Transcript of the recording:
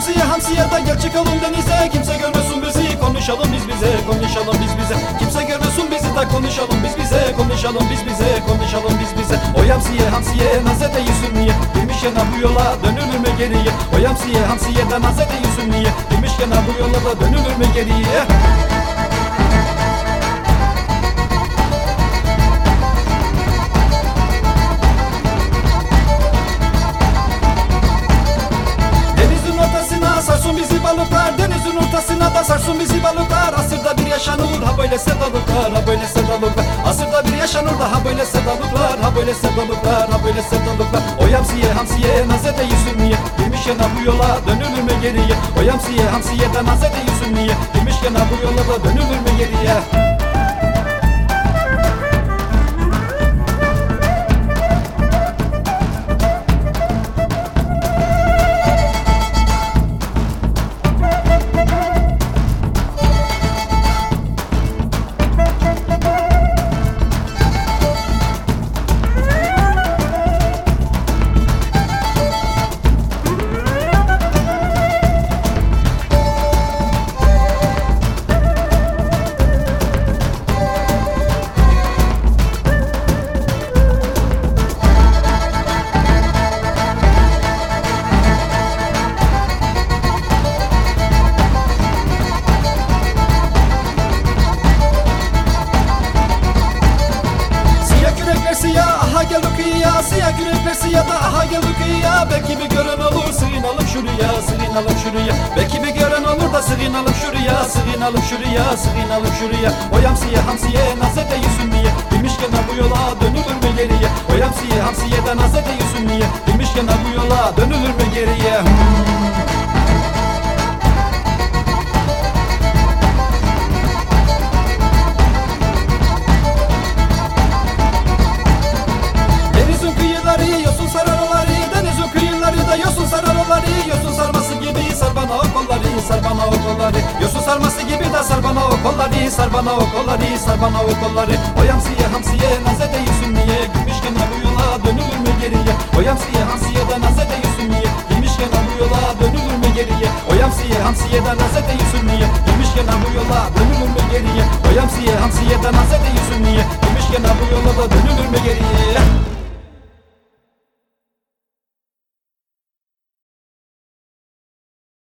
hamsiye da gel çıkalım denize. Kimse görmesin bizi konuşalım biz bize Konuşalım biz bize. Kimse görmesin bizi de konuşalım biz bize Konuşalım biz bize Konuşalım biz bize. Oy hamsiye hamsiye nazede yüzün niye? Demişken ha bu yola dönülür mü geriye? Oy hamsiye hamsiye de nazede yüzün niye? Demişken ha bu yola da dönülür mü geriye sarsın bizi balıklar Asırda bir yaşanır. Ha böyle sevdalıklar Ha böyle sevdalıklar Asırda bir yaşanır da ha böyle sevdalıklar Ha böyle sevdalıklar ha böyle sevdalıklar O hamsiye hamsiye nazede yüzün niye Demişken ha bu yola dönülür mü geriye. O hamsiye hamsiye de nazede yüzün niye Demişken ha bu yola da dönülür mü geriye siyah da aha gel kıyıya Belki bir gören olur sığınalım şuraya Sığınalım şuraya. Belki bir gören olur da sığınalım şuraya Sığınalım şuraya Sığınalım şuraya. O hamsiye hamsiye nazede yüzün niye? Demişken ha bu yola dönülür mü geriye? O hamsiye hamsiye de nazede yüzün niye? Demişken ha bu yola dönülür mü geriye? Denizin sararıları Yosun sarması gibi sar bana o kolları Sar bana o kolları. Yosun sarması gibi de sar bana o kolları Sar bana o kolları Sar bana o kolları. O hamsiye hamsiye nazede yüzün niye Gitmişken bu yola dönülür mü geriye? O hamsiye hamsiye de nazede yüzün niye Gitmişken bu yola dönülür mü geriye? O hamsiye hamsiye de nazede yüzün niye Gitmişken bu yola dönülür mü geriye? O hamsiye hamsiye de nazede yüzün niye Gitmişken bu yola da dönülür mü geriye